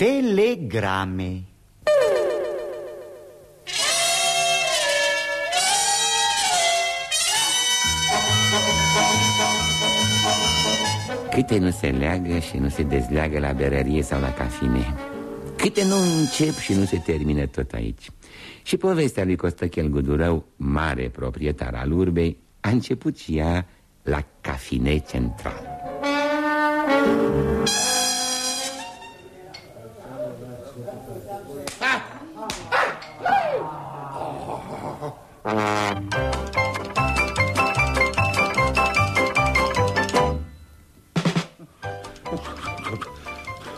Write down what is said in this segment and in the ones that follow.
Telegrame. Câte nu se leagă și nu se dezleagă la berărie sau la cafine. Câte nu încep și nu se termină tot aici. Și povestea lui Costăchel Gudurău, mare proprietar al urbei A început și ea la cafine central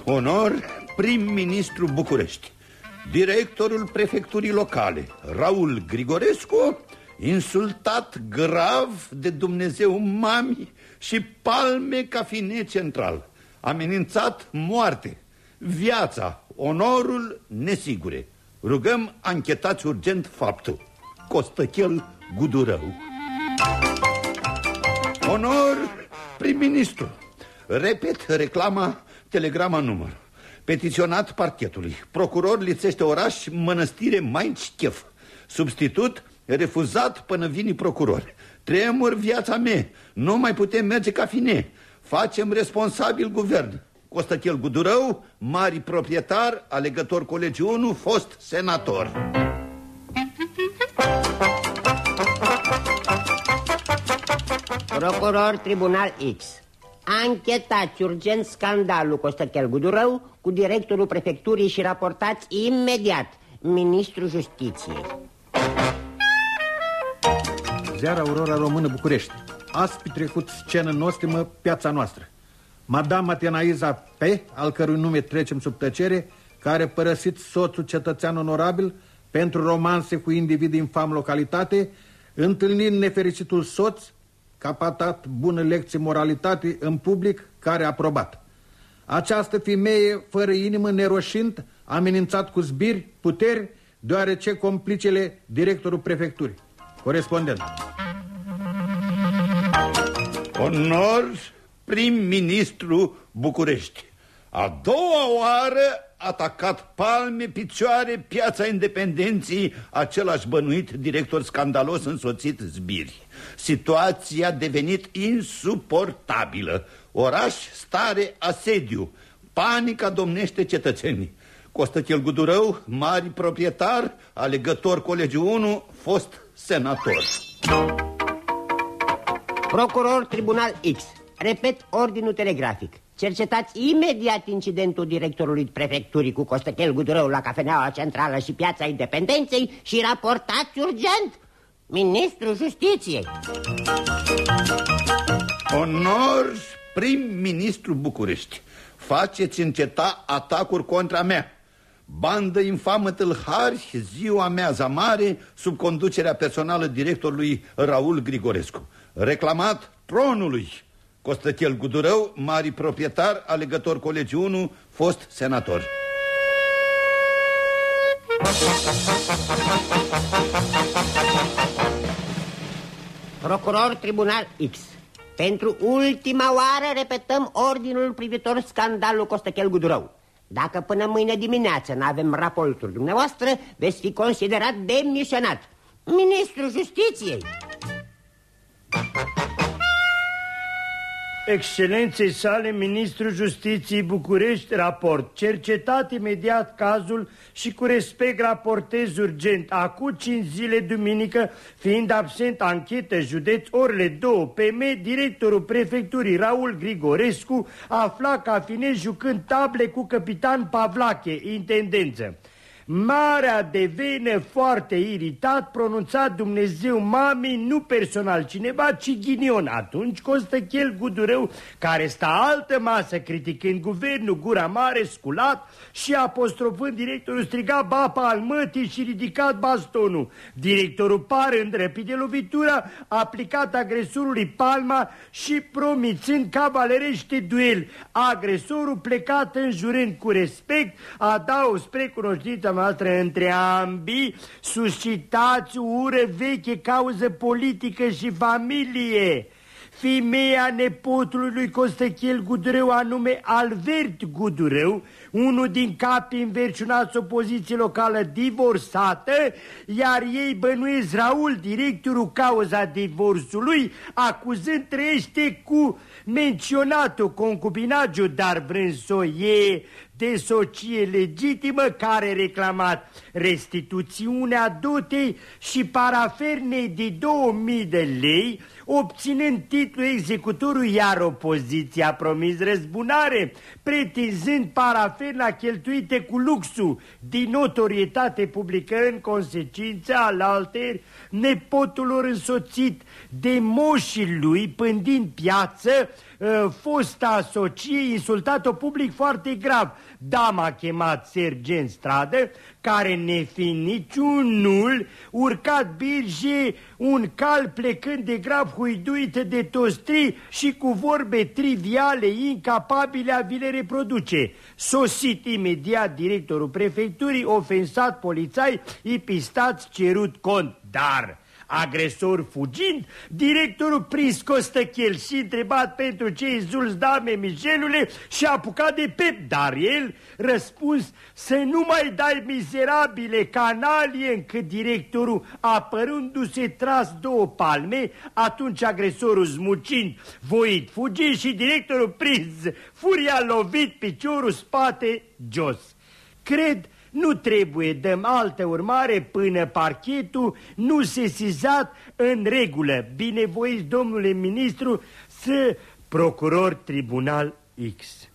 Onor prim-ministru București Directorul prefecturii locale Raul Grigorescu Insultat grav de Dumnezeu mami Și palme cafine central Amenințat moarte Viața, onorul nesigure. Rugăm anchetați urgent faptul Costăchel Gudurău. Onor prim-ministru Repet reclama telegrama număr Petiționat parchetului. Procuror lițește oraș Mănăstire Mainț Chef. Substitut refuzat până vine procuror. Tremur viața mea. Nu mai putem merge ca fine. Facem responsabil guvern. Costăchel Gudurău, mari proprietar, alegător colegiu 1, fost senator Procuror Tribunal X. Anchetați urgent scandalul Costăchel Gudurău cu directorul prefecturii și raportați imediat Ministrul Justiției. Ziara Aurora Română București. Aspi trecut scenă nostimă piața noastră. Madame Atenaiza P., al cărui nume trecem sub tăcere Care părăsit soțul cetățean onorabil Pentru romanse cu individ infam localitate Întâlnind nefericitul soț Capatat bună lecție moralitate în public care a aprobat. Această femeie fără inimă neroșind Amenințat cu zbiri, puteri Deoarece complicele directorul prefecturii. Corespondent. Onor prim-ministru București A doua oară atacat palme, picioare, piața independenții Același bănuit director scandalos însoțit zbiri Situația a devenit insuportabilă. Oraș, stare, asediu. Panica domnește cetățenii. Costăchel Gudurău, mari proprietar, alegător colegiul 1, fost senator. Procuror Tribunal X Repet ordinul telegrafic. Cercetați imediat incidentul directorului prefecturii cu Costăchel Gudurău la cafeneaua centrală și piața independenței și raportați urgent Ministrul Justiției. Onor prim-ministru București Faceți înceta atacuri contra mea. Bandă infamă tâlhari, ziua mea zamare Sub conducerea personală directorului Raul Grigorescu Reclamat tronului Costăchel Gudurău, mari proprietar, alegător colegii 1, fost senator. Procuror Tribunal X. Pentru ultima oară repetăm ordinul privitor scandalul Costăchel Gudurău. Dacă până mâine dimineață nu avem raportul dumneavoastră Veți fi considerat demisionat Ministrul Justiției Excelenței sale, Ministrul Justiției București, raport. Cercetat imediat cazul și cu respect raportez urgent. Acum cinci zile, duminică, fiind absent anchetă, județ orele 2, PM, directorul prefecturii Raul Grigorescu afla ca fine jucând table cu capitan Pavlache, intendență. Marea devine foarte iritat, pronunțat Dumnezeu mami, nu personal cineva, ci ghinion. Atunci Costăchel Gudurău, care sta altă masă criticând guvernul, gura mare, sculat și apostrofând directorul, striga bapa al mătii și ridicat bastonul. Directorul par îndrăpit de lovitura, aplicat agresorului palma și promițând cavalerește duel. Agresorul plecat înjurând cu respect, adaug spre cunoștința noastră între ambii, suscitați ură veche cauză politică și familie. femeia nepotului lui Costăchel Gudureu, anume Albert Gudureu, unul din capii înverciunați opoziție locală divorțată, iar ei bănuiesc Raul, directorul cauza divorțului, acuzând trăiește cu menționatul concubinagiu, dar vrând să o ie de socie legitimă care reclamat restituțiunea dotei și parafernei de 2000 de lei, obținând titlul executorului, iar opoziția a promis răzbunare, pretinzând paraferna cheltuite cu luxul din notorietate publică în consecință al alteri, nepotul lor însoțit de moșii lui, pândind piață, ă, fosta socie insultat-o public foarte grav. Dama a chemat sergent stradă, care nefiind niciunul, urcat birge un cal plecând de grab huiduit de tostri și cu vorbe triviale, incapabile a vi le reproduce. Sosit imediat directorul prefecturii, ofensat polițai, ipistați cerut cont, dar Agresor fugind, directorul prins Costăchel și întrebat pentru ce insulți dame Michelule și a apucat de pep, dar el răspuns să nu mai dai mizerabile canalie încât directorul apărându-se tras două palme, atunci agresorul zmucind, voit fugi și directorul prins, furia lovit piciorul spate jos. Cred nu trebuie, dăm altă urmare până parchetul nu se sizat în regulă. Binevoiți, domnule ministru, să procuror tribunal X.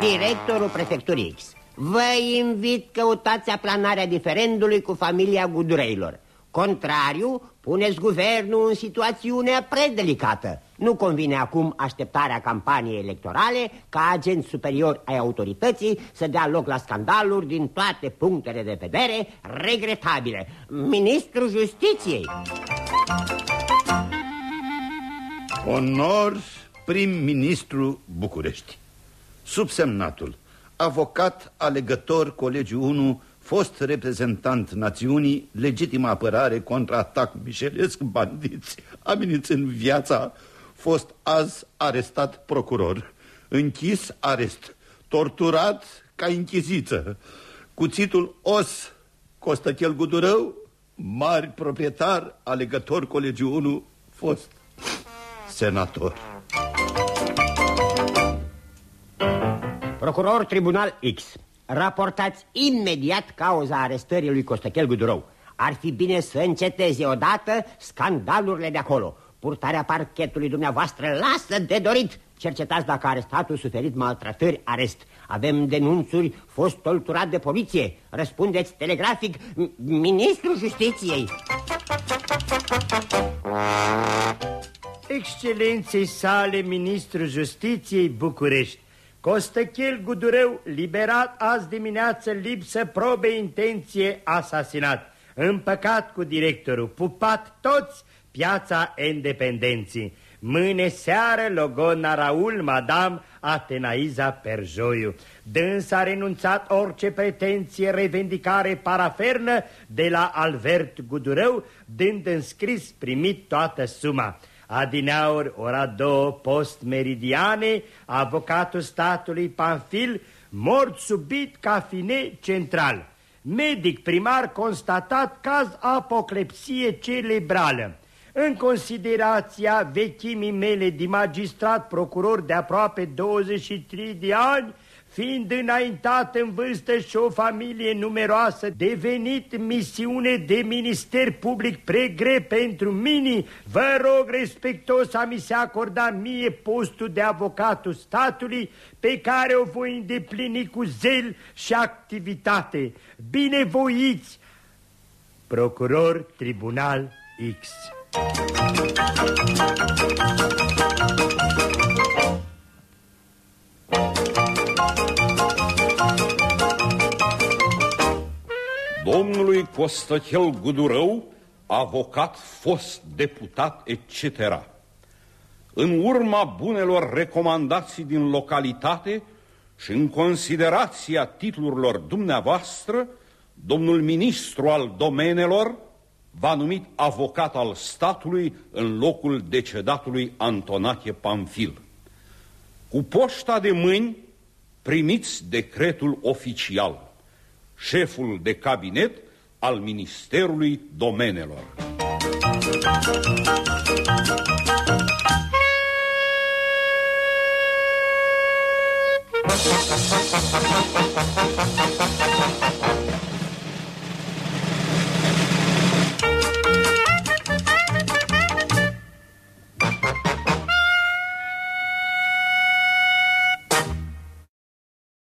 Directorul prefecturii X. Vă invit căutați aplanarea diferendului cu familia Gudureilor. Contrariu, puneți guvernul în situațiune predelicată. Nu convine acum așteptarea campaniei electorale ca agent superior ai autorității să dea loc la scandaluri din toate punctele de vedere regretabile. Ministrul Justiției. Onor prim-ministru București. Subsemnatul, avocat alegător colegiul 1 fost reprezentant națiunii, legitimă apărare contra atac mișelesc bandiți, amenințând viața, fost azi arestat procuror, închis arest, torturat ca închiziță, cuțitul os, Costăchel Gudurău, mari proprietar, alegător colegiul 1, fost senator. Procuror Tribunal X Raportați imediat cauza arestării lui Costăchel Gudurou. Ar fi bine să înceteze odată scandalurile de acolo. Purtarea parchetului dumneavoastră lasă de dorit. Cercetați dacă arestatul suferit maltratări arest. Avem denunțuri, fost torturat de poliție. Răspundeți telegrafic Ministrul Justiției. Excelenței sale, Ministrul Justiției București Costăchel Gudureu, liberat azi dimineață lipsă probe intenție asasinat, împăcat cu directorul, pupat toți piața independenții. Mâine seară logona Raul, madame Atenaiza Perjoiu. Dâns a renunțat orice pretenție, revendicare parafernă de la Albert Gudureu, dând înscris primit toată suma. Adineaur, ora două, post-meridiane, avocatul statului Panfil, mort subit ca fine central. Medic primar constatat caz apoclepsie cerebrală. În considerația vechimii mele de magistrat procuror de aproape 23 de ani, fiind înaintat în vârstă și o familie numeroasă, devenit misiune de minister public pregre pentru mine, vă rog respectos a mi se acorda mie postul de avocatul statului, pe care o voi îndeplini cu zel și activitate. Binevoiți, procuror Tribunal X. domnului Costăchel Gudurău, avocat, fost deputat, etc. În urma bunelor recomandații din localitate și în considerația titlurilor dumneavoastră, domnul ministru al domenelor va numit avocat al statului în locul decedatului Antonache Pamfil. Cu poșta de mâini primiți decretul oficial, șeful de cabinet al Ministerului Domenelor.